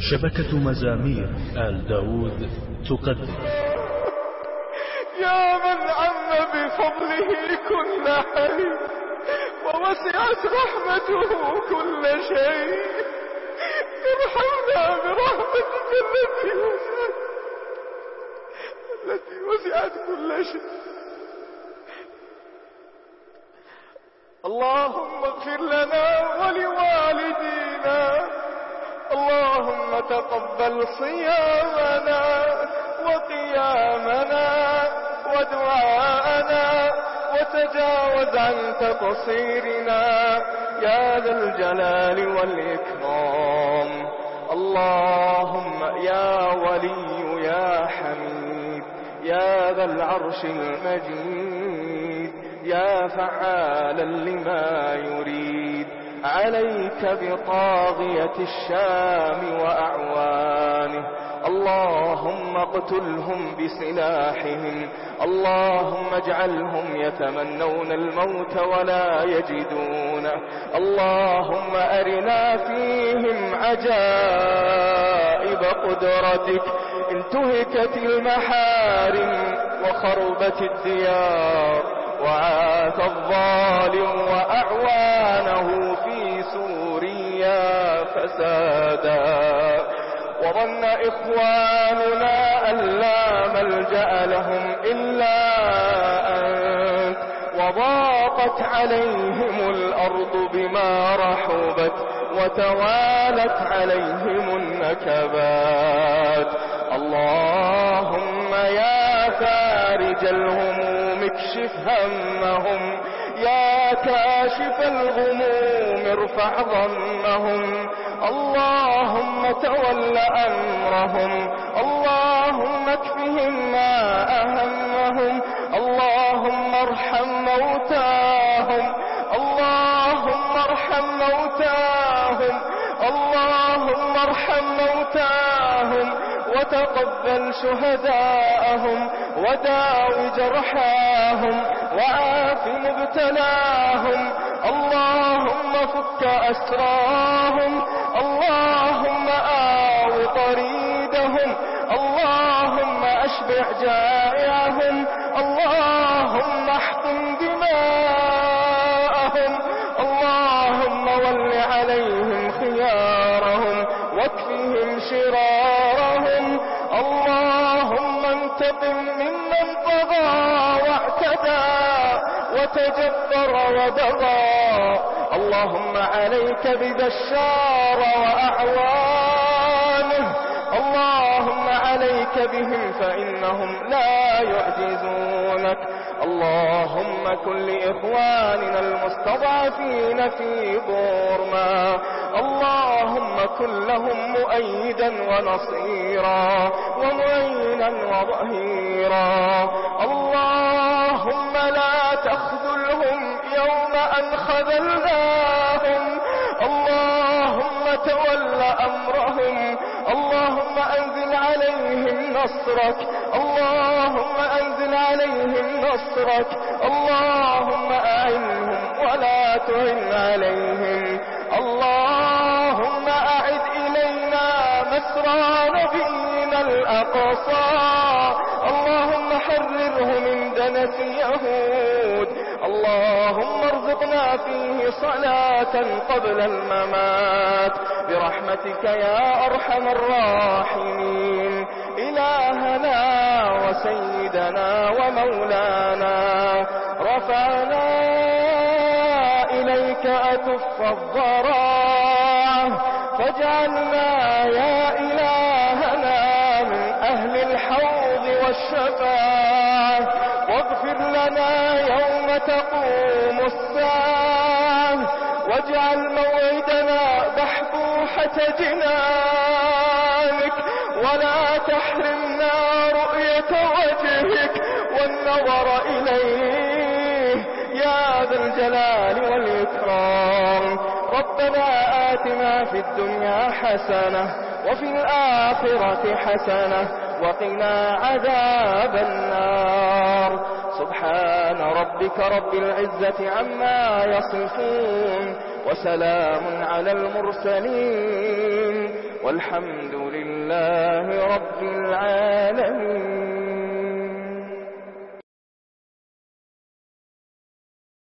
شبكة مزامير آل داود تقدم. يا من عم بفضله كل حي ووسعت رحمته كل شيء. ارحمنا برحمتك التي التي وسعت كل شيء. اللهم اغفر لنا ولوالدينا وتقبل صيامنا وقيامنا ودعاءنا وتجاوز عن تقصيرنا يا ذا الجلال والإكرام. اللهم يا ولي يا حميد يا ذا العرش المجيد يا فعالا لما يريد عليك بطاغية الشام وأعوانه. اللهم اقتلهم بسلاحهم. اللهم اجعلهم يتمنون الموت ولا يجدونه اللهم أرنا فيهم عجائب قدرتك. انتهكت المحارم وخربت الديار. وعاث الظالم وأعوانه. فسادا. وظن إخواننا أن لا ملجأ لهم إلا أنت. وضاقت عليهم الأرض بما رحبت وتوالت عليهم النكبات. اللهم يا فارج الهموم اكشف همهم. يا كارج كاشف الغموم ارفع ظنهم. اللهم تول أمرهم. اللهم اكفهم ما أهمهم. اللهم ارحم موتاهم. اللهم ارحم موتاهم. اللهم ارحم موتاهم. وتقبل شهداءهم. وداو جرحاهم. وعاف مبتلاهم. وفك أسراهم. اللهم آو طريدهم اللهم أشبع جائعهم. اللهم احكم دماءهم. اللهم ول عليهم خيارهم واكفهم شرارهم. اللهم انتقم ممن طغى واعتدى وتجبر وبغى اللهم عليك ببشار وأعوانه اللهم عليك بهم فإنهم لا يعجزونك. اللهم كل إخواننا المستضعفين في بورما اللهم كن لهم مؤيدا ونصيرا ومعينا وظهيرا. اللهم لا من خذلناهم. اللهم تول أمرهم. اللهم أنزل عليهم نصرك. اللهم أنزل عليهم نصرك. اللهم أعنهم ولا تعن عليهم. اللهم أعد إلينا مسرى نبينا الأقصى. وحرره من دنس يهود اللهم ارزقنا فيه صلاة قبل الممات. برحمتك يا أرحم الراحمين. إلهنا وسيدنا ومولانا. رفعنا إليك أتف الضراء فاجعلنا يا إله الشفاة واغفر لنا يوم تقوم الساعة. واجعل موعدنا بحبوحة جنانك. ولا تحرمنا رؤية وجهك. والنظر إليه. يا ذا الجلال والإكرام. ربنا آتنا في الدنيا حسنة وفي الآخرة حسنة. وقنا عذاب النار. سبحان ربك رب العزة عما يصفون وسلام على المرسلين والحمد لله رب العالمين.